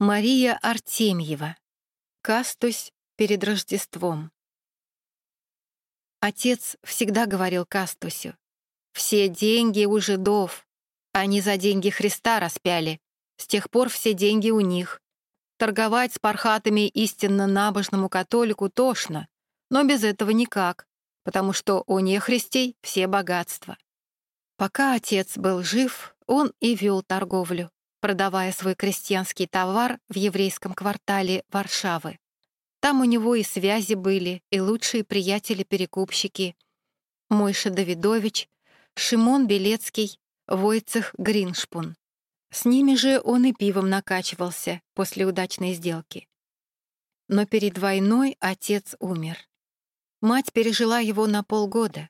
Мария Артемьева. Кастусь перед Рождеством. Отец всегда говорил Кастусю, «Все деньги у жидов, они за деньги Христа распяли, с тех пор все деньги у них. Торговать с пархатами истинно набожному католику тошно, но без этого никак, потому что у нехристей все богатства». Пока отец был жив, он и вел торговлю, продавая свой крестьянский товар в еврейском квартале Варшавы. Там у него и связи были, и лучшие приятели-перекупщики. Мойша Давидович, Шимон Белецкий, Войцех Гриншпун. С ними же он и пивом накачивался после удачной сделки. Но перед войной отец умер. Мать пережила его на полгода.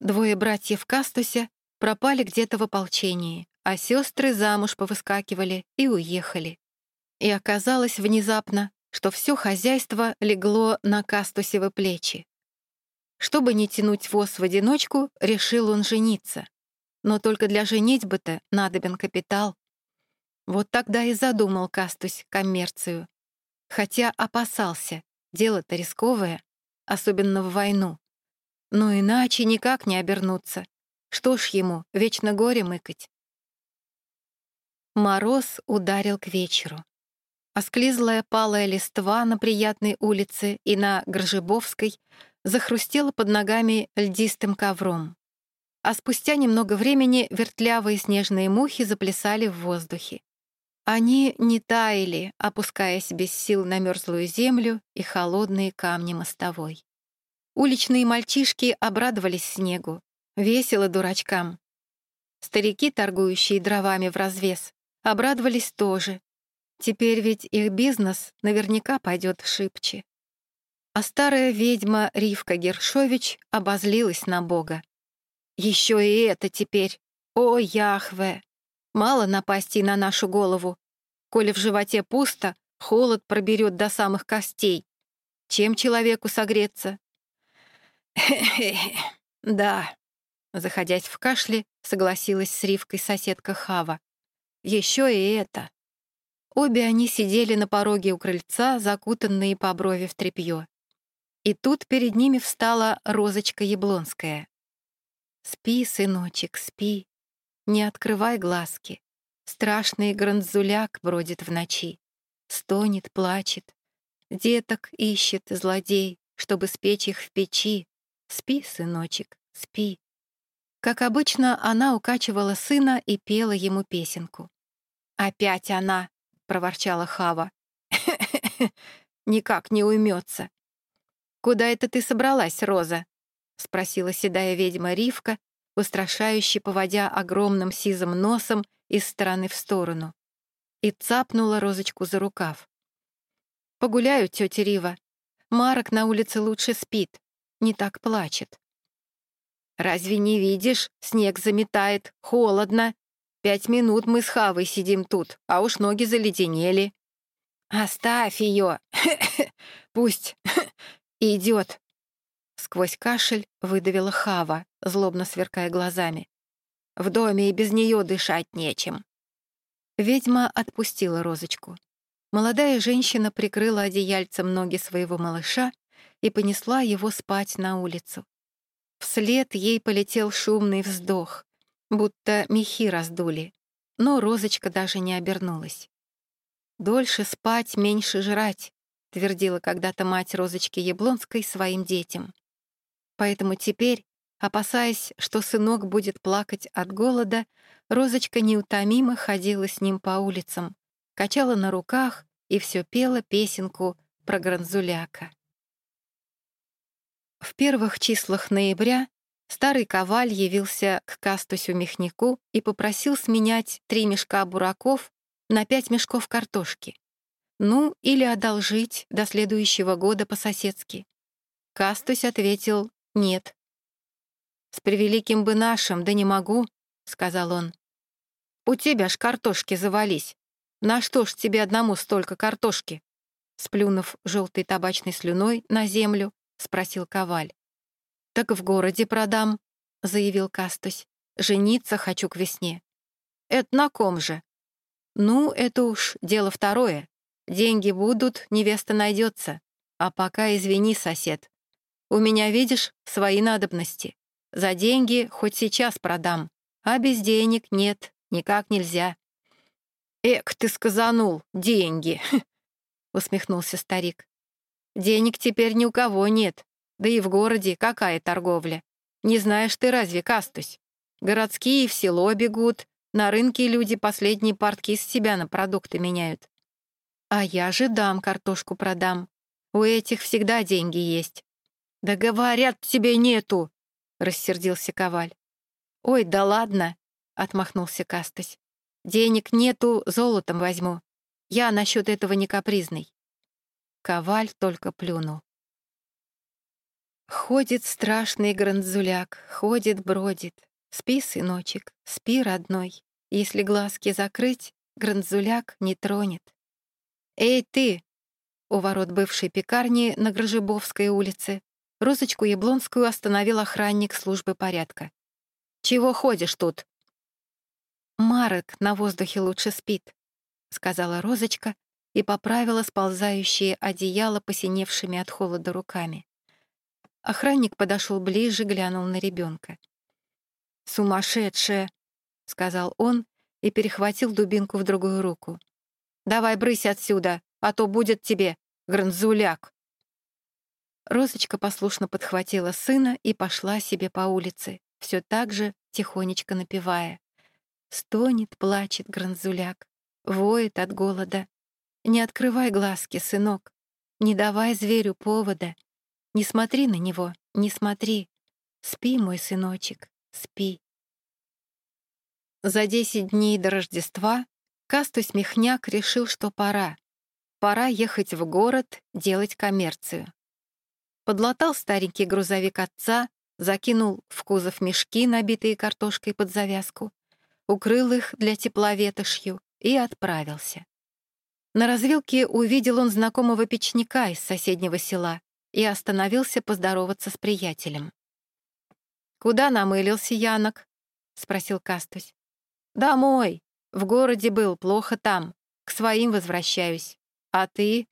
Двое братьев Кастуся пропали где-то в ополчении, а сестры замуж повыскакивали и уехали. И оказалось внезапно, что все хозяйство легло на Кастусевы плечи. Чтобы не тянуть воз в одиночку, решил он жениться. Но только для женитьбы-то надобен капитал. Вот тогда и задумал Кастусь коммерцию. Хотя опасался, дело-то рисковое, особенно в войну. Но иначе никак не обернуться. Что ж ему, вечно горе мыкать. Мороз ударил к вечеру. Осклизлая палая листва на приятной улице и на Гржебовской захрустела под ногами льдистым ковром. А спустя немного времени вертлявые снежные мухи заплясали в воздухе. Они не таяли, опускаясь без сил на мерзлую землю и холодные камни мостовой. Уличные мальчишки обрадовались снегу, весело дурачкам. Старики, торгующие дровами в развес, обрадовались тоже, Теперь ведь их бизнес наверняка пойдет шибче. А старая ведьма Ривка Гершович обозлилась на Бога. Еще и это теперь. О, Яхве! Мало напастей на нашу голову. Коли в животе пусто, холод проберет до самых костей. Чем человеку согреться? да, заходясь в кашле, согласилась с Ривкой соседка Хава. Еще и это. Обе они сидели на пороге у крыльца, закутанные по брови в тряпье. И тут перед ними встала Розочка Яблонская. «Спи, сыночек, спи, не открывай глазки. Страшный гранзуляк бродит в ночи, стонет, плачет. Деток ищет злодей, чтобы спечь их в печи. Спи, сыночек, спи». Как обычно, она укачивала сына и пела ему песенку. «Опять она!» проворчала Хава. «Никак не уймется». «Куда это ты собралась, Роза?» — спросила седая ведьма Ривка, устрашающе поводя огромным сизым носом из стороны в сторону, и цапнула Розочку за рукав. «Погуляю, тетя Рива. Марок на улице лучше спит, не так плачет». «Разве не видишь? Снег заметает, холодно», Пять минут мы с Хавой сидим тут, а уж ноги заледенели. Оставь ее, пусть идет. Сквозь кашель выдавила Хава, злобно сверкая глазами. В доме и без нее дышать нечем. Ведьма отпустила розочку. Молодая женщина прикрыла одеяльцем ноги своего малыша и понесла его спать на улицу. Вслед ей полетел шумный вздох будто мехи раздули, но Розочка даже не обернулась. «Дольше спать, меньше жрать», — твердила когда-то мать Розочки Яблонской своим детям. Поэтому теперь, опасаясь, что сынок будет плакать от голода, Розочка неутомимо ходила с ним по улицам, качала на руках и все пела песенку про Гранзуляка. В первых числах ноября Старый коваль явился к Кастусю Мехнику и попросил сменять три мешка бураков на пять мешков картошки. Ну, или одолжить до следующего года по-соседски. Кастусь ответил «нет». «С превеликим бы нашим, да не могу», — сказал он. «У тебя ж картошки завались. На что ж тебе одному столько картошки?» Сплюнув желтой табачной слюной на землю, спросил Коваль. «Так в городе продам», — заявил Кастусь. «Жениться хочу к весне». «Это на ком же?» «Ну, это уж дело второе. Деньги будут, невеста найдется. А пока извини, сосед. У меня, видишь, свои надобности. За деньги хоть сейчас продам, а без денег нет, никак нельзя. «Эк, ты сказанул, деньги!» — усмехнулся старик. «Денег теперь ни у кого нет, да и в городе какая торговля. Не знаешь ты разве, Кастусь? Городские в село бегут, на рынке люди последние портки с себя на продукты меняют. А я же дам картошку продам. У этих всегда деньги есть. Да говорят, тебе нету, рассердился Коваль. Ой, да ладно, отмахнулся Кастась. Денег нету, золотом возьму. Я насчет этого не капризный. Коваль только плюнул. Ходит страшный грандзуляк, ходит, бродит. Спи, сыночек, спи, родной. Если глазки закрыть, грандзуляк не тронет. «Эй, ты!» У ворот бывшей пекарни на Грожебовской улице Розочку Яблонскую остановил охранник службы порядка. «Чего ходишь тут?» «Марок на воздухе лучше спит», — сказала Розочка и поправила сползающие одеяло посиневшими от холода руками. Охранник подошел ближе, глянул на ребенка. «Сумасшедшая!» — сказал он и перехватил дубинку в другую руку. «Давай брысь отсюда, а то будет тебе, гранзуляк!» Розочка послушно подхватила сына и пошла себе по улице, все так же тихонечко напевая. Стонет, плачет гранзуляк, воет от голода. Не открывай глазки, сынок, не давай зверю повода. Не смотри на него, не смотри. Спи, мой сыночек, спи. За десять дней до Рождества Кастус Михняк решил, что пора. Пора ехать в город, делать коммерцию. Подлатал старенький грузовик отца, закинул в кузов мешки, набитые картошкой под завязку, укрыл их для тепла ветошью и отправился. На развилке увидел он знакомого печника из соседнего села и остановился поздороваться с приятелем. «Куда намылился Янок?» — спросил Кастусь. «Домой. В городе был, плохо там. К своим возвращаюсь. А ты?»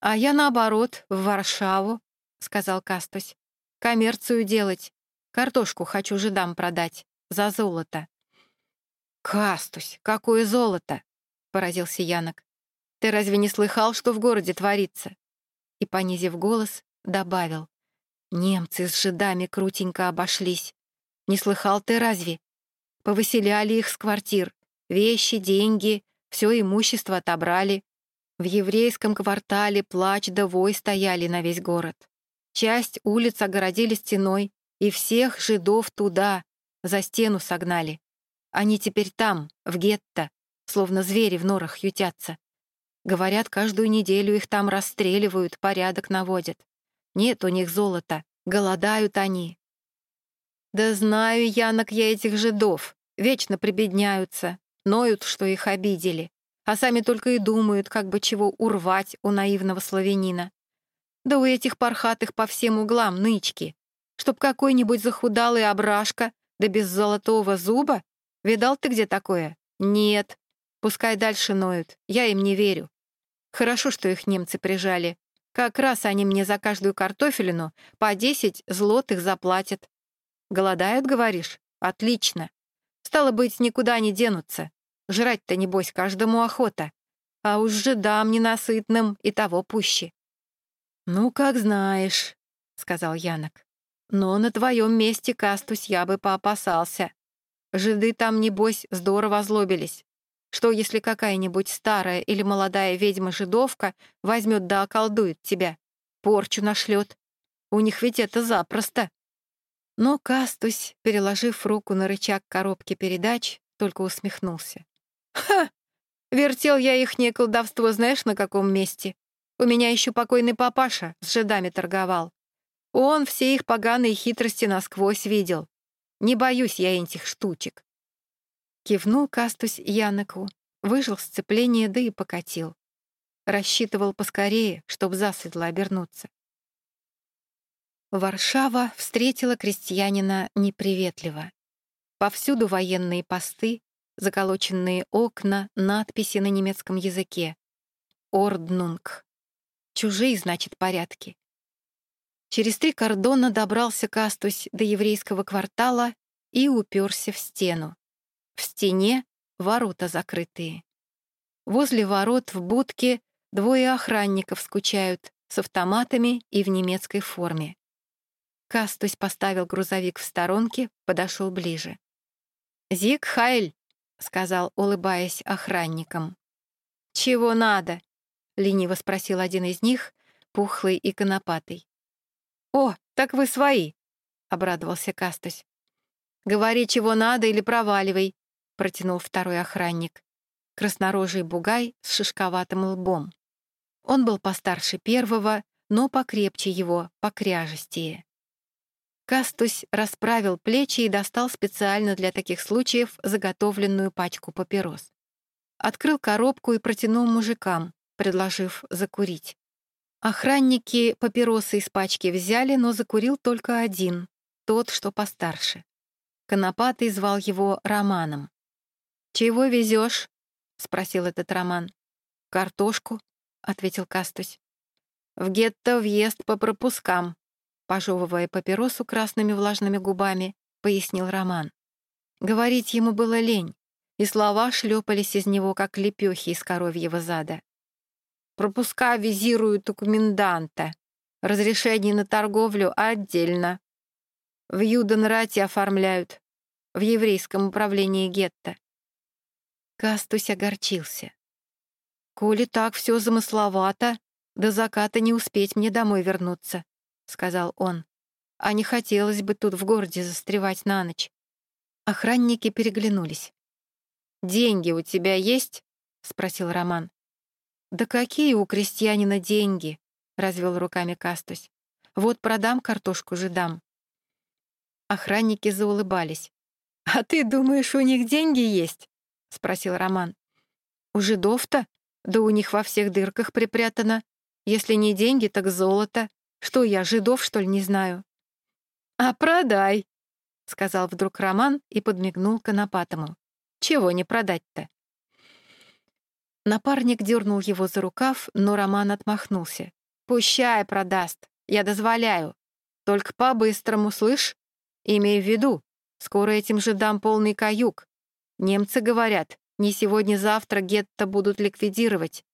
«А я, наоборот, в Варшаву», — сказал Кастусь. «Коммерцию делать. Картошку хочу жидам продать. За золото». «Кастусь, какое золото!» — поразился Янок. «Ты разве не слыхал, что в городе творится?» И, понизив голос, добавил. «Немцы с жидами крутенько обошлись. Не слыхал ты разве? Повыселяли их с квартир. Вещи, деньги, все имущество отобрали. В еврейском квартале плач да вой стояли на весь город. Часть улиц огородили стеной, и всех жидов туда, за стену согнали. Они теперь там, в гетто, словно звери в норах ютятся. Говорят, каждую неделю их там расстреливают, порядок наводят. Нет у них золота, голодают они. Да знаю, Янок, я этих жидов. Вечно прибедняются, ноют, что их обидели, а сами только и думают, как бы чего урвать у наивного славянина. Да у этих пархатых по всем углам нычки, чтоб какой-нибудь захудалый ображка, да без золотого зуба Видал ты где такое? Нет. Пускай дальше ноют. Я им не верю. Хорошо, что их немцы прижали. Как раз они мне за каждую картофелину по десять злотых заплатят. Голодают, говоришь? Отлично. Стало быть, никуда не денутся. Жрать-то, небось, каждому охота. А уж жидам ненасытным и того пуще. «Ну, как знаешь», — сказал Янок. «Но на твоем месте, Кастусь, я бы поопасался. Жиды там, небось, здорово озлобились. Что, если какая-нибудь старая или молодая ведьма-жидовка возьмет да околдует тебя? Порчу нашлет. У них ведь это запросто. Но Кастусь, переложив руку на рычаг коробки передач, только усмехнулся. «Ха! Вертел я ихнее колдовство знаешь на каком месте? У меня еще покойный папаша с жидами торговал. Он все их поганые хитрости насквозь видел. Не боюсь я этих штучек. Кивнул Кастусь Яноку, выжил сцепление, да и покатил. Рассчитывал поскорее, чтоб засветло обернуться. Варшава встретила крестьянина неприветливо. Повсюду военные посты, заколоченные окна, надписи на немецком языке. Орднунг. Чужие, значит, порядки. Через три кордона добрался Кастусь до еврейского квартала и уперся в стену. В стене ворота закрытые. Возле ворот в будке двое охранников скучают с автоматами и в немецкой форме. Кастусь поставил грузовик в сторонке, подошел ближе. «Зиг Хайль», — сказал, улыбаясь охранникам. «Чего надо?» — лениво спросил один из них, пухлый и конопатый. «О, так вы свои!» — обрадовался Кастусь. «Говори, чего надо, или проваливай», — протянул второй охранник. Краснорожий бугай с шишковатым лбом. Он был постарше первого, но покрепче его, покряжестее. Кастусь расправил плечи и достал специально для таких случаев заготовленную пачку папирос. Открыл коробку и протянул мужикам, предложив закурить. Охранники папиросы из пачки взяли, но закурил только один, тот, что постарше. Конопатый звал его Романом. «Чего везешь?» — спросил этот Роман. «Картошку», — ответил Кастусь. «В гетто въезд по пропускам», — пожевывая папиросу красными влажными губами, пояснил Роман. Говорить ему было лень, и слова шлепались из него, как лепехи из коровьего зада. «Пропуска визируют у коменданта. Разрешение на торговлю отдельно. В Юденрате оформляют. В еврейском управлении гетто». Кастусь огорчился. «Коли так все замысловато, до заката не успеть мне домой вернуться», — сказал он. «А не хотелось бы тут в городе застревать на ночь». Охранники переглянулись. «Деньги у тебя есть?» — спросил Роман. «Да какие у крестьянина деньги?» — развел руками Кастусь. «Вот продам картошку же дам». Охранники заулыбались. «А ты думаешь, у них деньги есть?» — спросил Роман. «У жидов-то да у них во всех дырках припрятано. Если не деньги, так золото. Что я, жидов, что ли, не знаю?» «А продай», — сказал вдруг Роман и подмигнул Конопатому. «Чего не продать-то?» Напарник дернул его за рукав, но Роман отмахнулся. «Пущай продаст, я дозволяю. Только по-быстрому, слышь? Имей в виду, скоро этим же дам полный каюк. Немцы говорят, не сегодня-завтра гетто будут ликвидировать.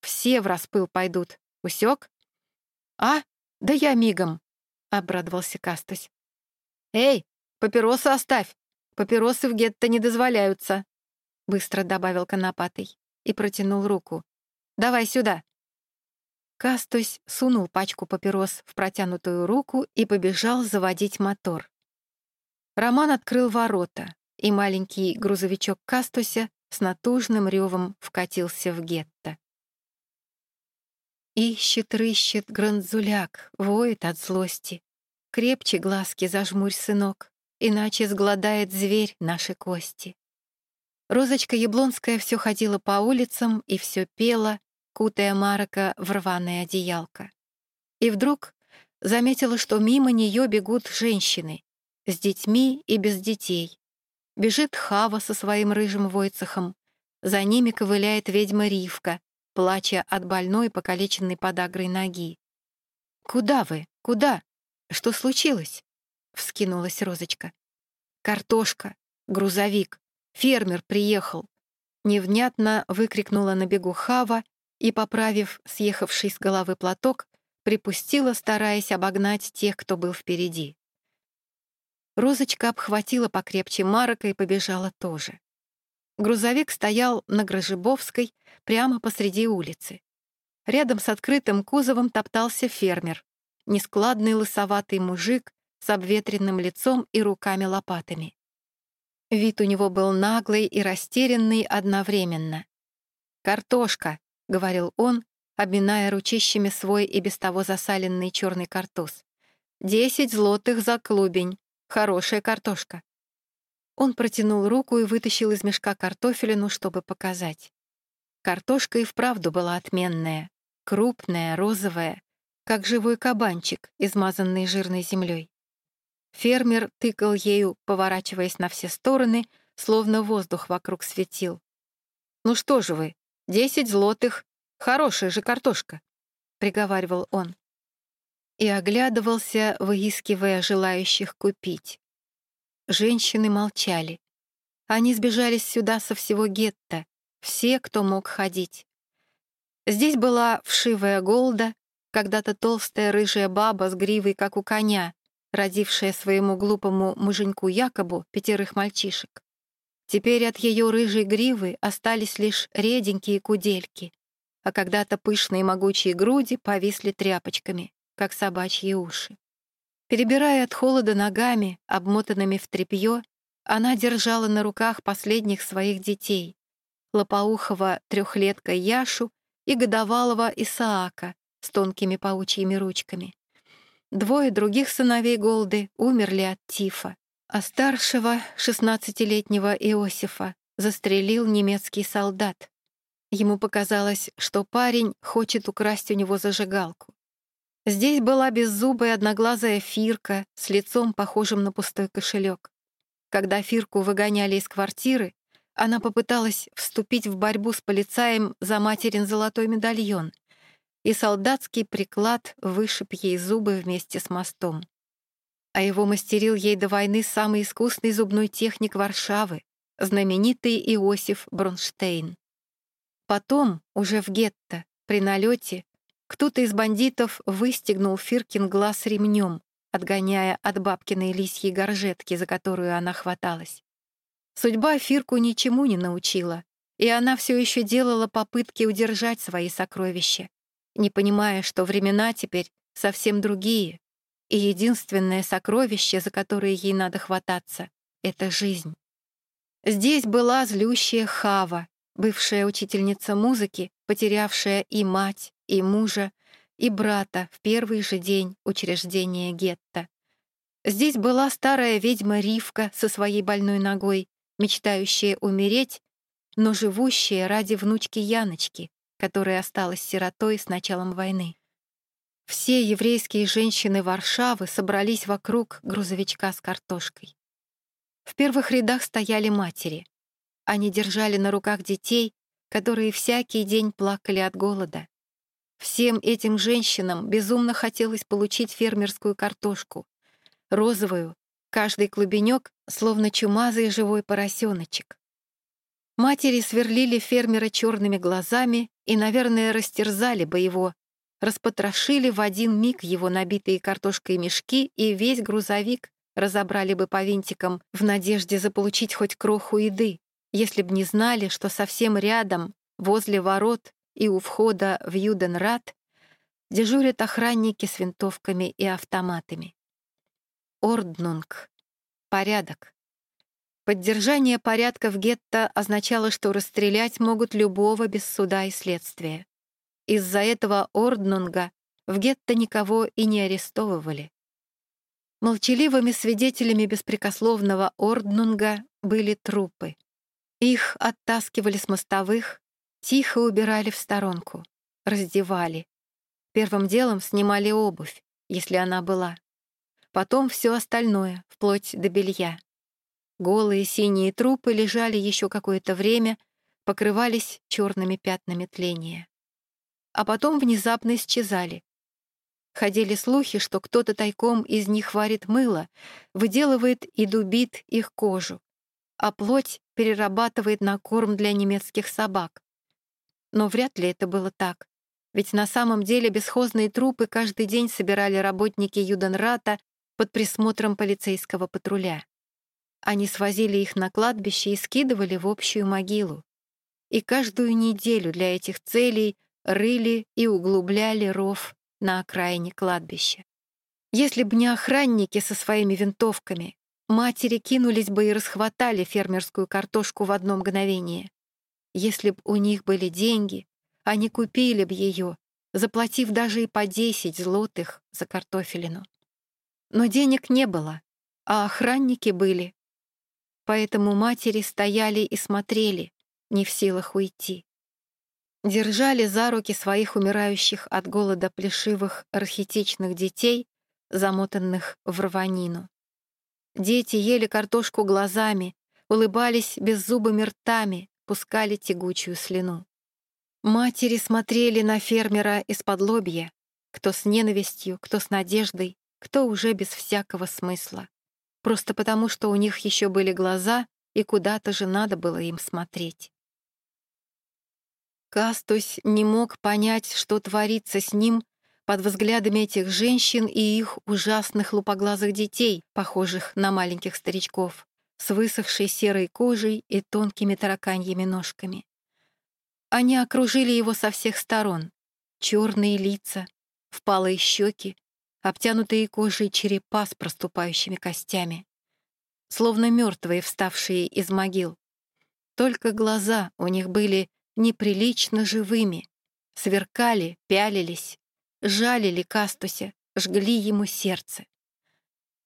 Все в распыл пойдут. Усек? А? Да я мигом, — обрадовался Кастусь. Эй, папиросы оставь. Папиросы в гетто не дозволяются, — быстро добавил Конопатый и протянул руку. Давай сюда. Кастусь сунул пачку папирос в протянутую руку и побежал заводить мотор. Роман открыл ворота, и маленький грузовичок Кастуся с натужным ревом вкатился в гетто. Ищет, рыщет грандзуляк, воет от злости. Крепче глазки зажмурь, сынок, иначе сгладает зверь наши кости. Розочка Яблонская все ходила по улицам и все пела, кутая Марока в рваное одеялко. И вдруг заметила, что мимо нее бегут женщины с детьми и без детей, Бежит Хава со своим рыжим войцехом. За ними ковыляет ведьма Ривка, плача от больной, покалеченной подагрой ноги. «Куда вы? Куда? Что случилось?» — вскинулась Розочка. «Картошка, грузовик, фермер приехал!» Невнятно выкрикнула на бегу Хава и, поправив съехавший с головы платок, припустила, стараясь обогнать тех, кто был впереди. Розочка обхватила покрепче Марока и побежала тоже. Грузовик стоял на Грожебовской прямо посреди улицы. Рядом с открытым кузовом топтался фермер, нескладный лысоватый мужик с обветренным лицом и руками-лопатами. Вид у него был наглый и растерянный одновременно. «Картошка», — говорил он, обминая ручищами свой и без того засаленный черный картуз. «Десять злотых за клубень. Хорошая картошка. Он протянул руку и вытащил из мешка картофелину, чтобы показать. Картошка и вправду была отменная, крупная, розовая, как живой кабанчик, измазанный жирной землей. Фермер тыкал ею, поворачиваясь на все стороны, словно воздух вокруг светил. «Ну что же вы, десять злотых, Хорошая же картошка», — приговаривал он. И оглядывался, выискивая желающих купить. Женщины молчали. Они сбежались сюда со всего гетто, все, кто мог ходить. Здесь была вшивая голда, когда-то толстая рыжая баба с гривой, как у коня, родившая своему глупому муженьку Якобу пятерых мальчишек. Теперь от ее рыжей гривы остались лишь реденькие кудельки, а когда-то пышные могучие груди повисли тряпочками, как собачьи уши. Перебирая от холода ногами, обмотанными в тряпье, она держала на руках последних своих детей — лопоухого трехлетка Яшу и годовалого Исаака с тонкими паучьими ручками. Двое других сыновей Голды умерли от тифа, а старшего, шестнадцатилетнего Иосифа, застрелил немецкий солдат. Ему показалось, что парень хочет украсть у него зажигалку. Здесь была беззубая одноглазая Фирка с лицом, похожим на пустой кошелек. Когда Фирку выгоняли из квартиры, она попыталась вступить в борьбу с полицаем за материн золотой медальон — и солдатский приклад вышиб ей зубы вместе с мостом. А его мастерил ей до войны самый искусный зубной техник Варшавы, знаменитый Иосиф Бронштейн. Потом, уже в гетто, при налете, кто-то из бандитов выстегнул Фиркин глаз ремнем, отгоняя от бабкиной лисьей горжетки, за которую она хваталась. Судьба Фирку ничему не научила, и она все еще делала попытки удержать свои сокровища, не понимая, что времена теперь совсем другие, и единственное сокровище, за которое ей надо хвататься, — это жизнь. Здесь была злющая Хава, бывшая учительница музыки, потерявшая и мать, и мужа, и брата в первый же день учреждения гетто. Здесь была старая ведьма Ривка со своей больной ногой, мечтающая умереть, но живущая ради внучки Яночки, которая осталась сиротой с началом войны. Все еврейские женщины Варшавы собрались вокруг грузовичка с картошкой. В первых рядах стояли матери. Они держали на руках детей, которые всякий день плакали от голода. Всем этим женщинам безумно хотелось получить фермерскую картошку, розовую, каждый клубенек, словно чумазый живой поросеночек. Матери сверлили фермера черными глазами и, наверное, растерзали бы его, распотрошили в один миг его набитые картошкой мешки и весь грузовик разобрали бы по винтикам в надежде заполучить хоть кроху еды, если б не знали, что совсем рядом, возле ворот и у входа в Юденрат, дежурят охранники с винтовками и автоматами. Орднунг — порядок. Поддержание порядка в гетто означало, что расстрелять могут любого без суда и следствия. Из-за этого Орднунга в гетто никого и не арестовывали. Молчаливыми свидетелями беспрекословного Орднунга были трупы. Их оттаскивали с мостовых, тихо убирали в сторонку, раздевали. Первым делом снимали обувь, если она была. Потом все остальное, вплоть до белья. Голые синие трупы лежали еще какое-то время, покрывались черными пятнами тления. А потом внезапно исчезали. Ходили слухи, что кто-то тайком из них варит мыло, выделывает и дубит их кожу, а плоть перерабатывает на корм для немецких собак. Но вряд ли это было так. Ведь на самом деле бесхозные трупы каждый день собирали работники Юденрата под присмотром полицейского патруля. Они свозили их на кладбище и скидывали в общую могилу. И каждую неделю для этих целей рыли и углубляли ров на окраине кладбища. Если бы не охранники со своими винтовками, матери кинулись бы и расхватали фермерскую картошку в одно мгновение. Если б у них были деньги, они купили бы ее, заплатив даже и по 10 злотых за картофелину. Но денег не было, а охранники были, поэтому матери стояли и смотрели, не в силах уйти. Держали за руки своих умирающих от голода плешивых архетичных детей, замотанных в рванину. Дети ели картошку глазами, улыбались беззубыми ртами, пускали тягучую слюну. Матери смотрели на фермера из-под лобья, кто с ненавистью, кто с надеждой, кто уже без всякого смысла. Просто потому, что у них еще были глаза, и куда-то же надо было им смотреть. Кастусь не мог понять, что творится с ним под взглядами этих женщин и их ужасных лупоглазых детей, похожих на маленьких старичков, с высохшей серой кожей и тонкими тараканьими ножками. Они окружили его со всех сторон. Черные лица, впалые щеки, обтянутые кожей черепа с проступающими костями, словно мертвые, вставшие из могил. Только глаза у них были неприлично живыми, сверкали, пялились, жалили Кастуся, жгли ему сердце.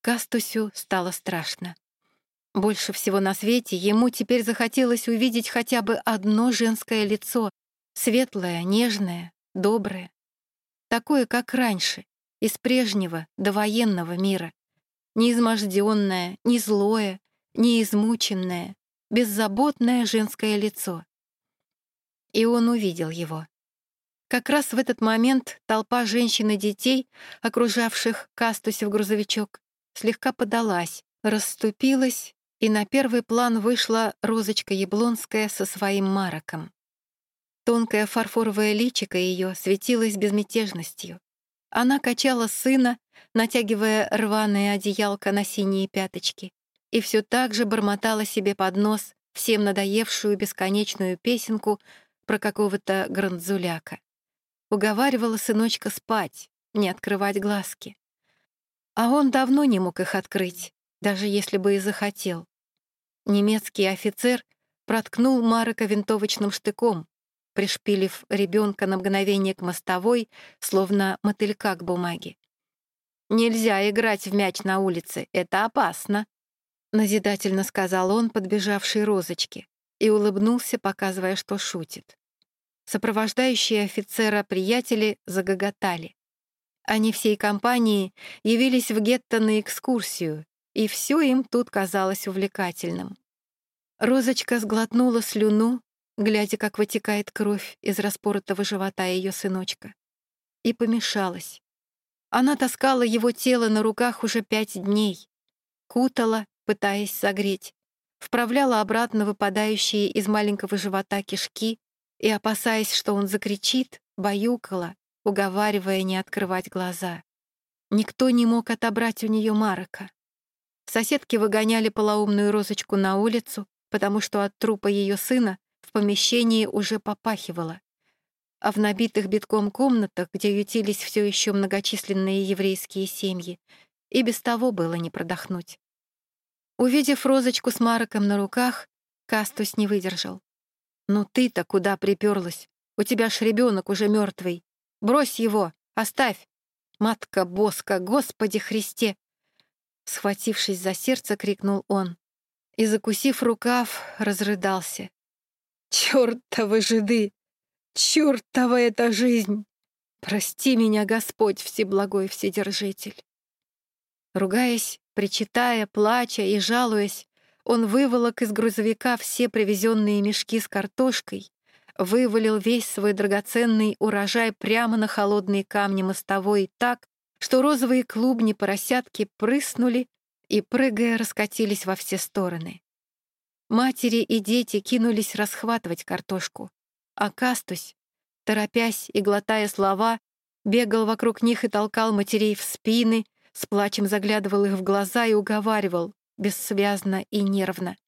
Кастусю стало страшно. Больше всего на свете ему теперь захотелось увидеть хотя бы одно женское лицо, светлое, нежное, доброе. Такое, как раньше, из прежнего довоенного мира. Не изможденное, не злое, не измученное, беззаботное женское лицо. И он увидел его. Как раз в этот момент толпа женщин и детей, окружавших Кастусе в грузовичок, слегка подалась, расступилась, и на первый план вышла Розочка Яблонская со своим мароком. Тонкое фарфоровое личико ее светилось безмятежностью. Она качала сына, натягивая рваное одеялко на синие пяточки, и все так же бормотала себе под нос всем надоевшую бесконечную песенку про какого-то грандзуляка уговаривала сыночка спать, не открывать глазки. А он давно не мог их открыть, даже если бы и захотел. Немецкий офицер проткнул Марека винтовочным штыком, пришпилив ребенка на мгновение к мостовой, словно мотылька к бумаге. «Нельзя играть в мяч на улице, это опасно», — назидательно сказал он, подбежавшей розочке, и улыбнулся, показывая, что шутит. Сопровождающие офицера приятели загоготали. Они всей компанией явились в гетто на экскурсию, и все им тут казалось увлекательным. Розочка сглотнула слюну, глядя, как вытекает кровь из распоротого живота ее сыночка, и помешалась. Она таскала его тело на руках уже пять дней, кутала, пытаясь согреть, вправляла обратно выпадающие из маленького живота кишки, и, опасаясь, что он закричит, баюкала, уговаривая не открывать глаза. Никто не мог отобрать у нее Марока. Соседки выгоняли полоумную розочку на улицу, потому что от трупа ее сына в помещении уже попахивало. А в набитых битком комнатах, где ютились все еще многочисленные еврейские семьи, и без того было не продохнуть. Увидев розочку с Мароком на руках, Кастус не выдержал. «Ну ты-то куда приперлась? У тебя ж ребенок уже мертвый. Брось его, оставь!» «Матка Боска, Господи Христе!» Схватившись за сердце, крикнул он. И, закусив рукав, разрыдался. «Чёртовы жиды! Чёртова эта жизнь! Прости меня, Господь, Всеблагой Вседержитель!» Ругаясь, причитая, плача и жалуясь, он выволок из грузовика все привезенные мешки с картошкой, вывалил весь свой драгоценный урожай прямо на холодные камни мостовой так, что розовые клубни поросятки прыснули и, прыгая, раскатились во все стороны. Матери и дети кинулись расхватывать картошку, а Кастусь, торопясь и глотая слова, бегал вокруг них и толкал матерей в спины, с плачем заглядывал их в глаза и уговаривал бессвязно и нервно.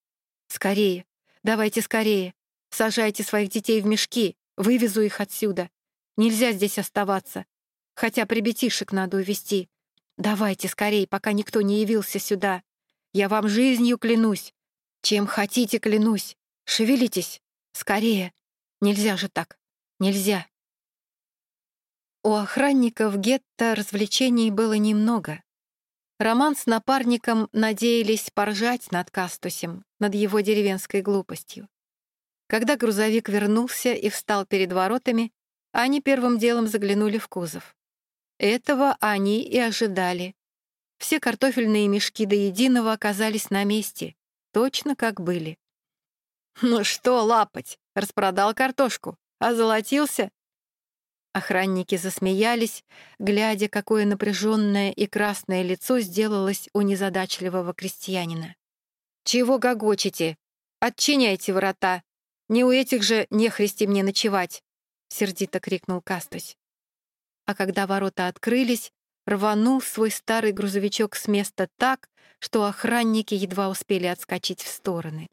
«Скорее! Давайте скорее! Сажайте своих детей в мешки! Вывезу их отсюда! Нельзя здесь оставаться! Хотя прибетишек надо увезти! Давайте скорее, пока никто не явился сюда! Я вам жизнью клянусь! Чем хотите, клянусь! Шевелитесь! Скорее! Нельзя же так! Нельзя!» У охранников гетто развлечений было немного. Роман с напарником надеялись поржать над Кастусем, над его деревенской глупостью. Когда грузовик вернулся и встал перед воротами, они первым делом заглянули в кузов. Этого они и ожидали. Все картофельные мешки до единого оказались на месте, точно как были. «Ну что лапать, распродал картошку?» Озолотился?» Охранники засмеялись, глядя, какое напряженное и красное лицо сделалось у незадачливого крестьянина. «Чего гогочете? Отчиняйте ворота! Не у этих же нехристи мне ночевать!» — сердито крикнул Кастусь. А когда ворота открылись, рванул свой старый грузовичок с места так, что охранники едва успели отскочить в стороны.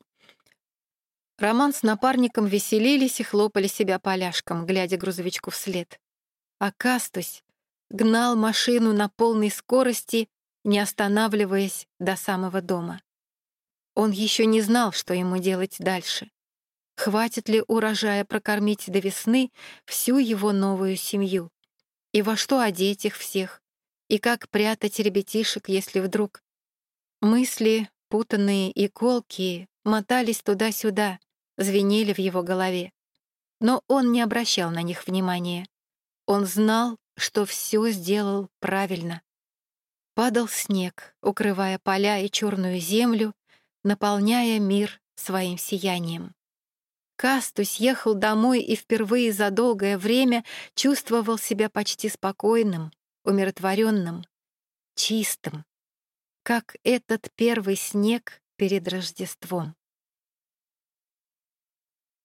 Роман с напарником веселились и хлопали себя поляшком, глядя грузовичку вслед. А Кастусь гнал машину на полной скорости, не останавливаясь до самого дома. Он еще не знал, что ему делать дальше. Хватит ли урожая прокормить до весны всю его новую семью? И во что одеть их всех? И как прятать ребятишек, если вдруг... Мысли, путанные и колкие, мотались туда-сюда, звенели в его голове. Но он не обращал на них внимания. Он знал, что все сделал правильно. Падал снег, укрывая поля и черную землю, наполняя мир своим сиянием. Кастус ехал домой и впервые за долгое время чувствовал себя почти спокойным, умиротворенным, чистым, как этот первый снег перед Рождеством.